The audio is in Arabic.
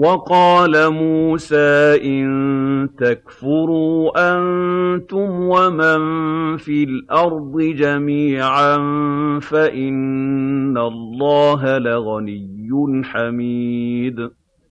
وَقَالَ مُوسَىٰ إِن تَكْفُرُوا أَنتُمْ وَمَن فِي الْأَرْضِ جَمِيعًا فَإِنَّ اللَّهَ لَغَنِيٌّ حَمِيدٌ.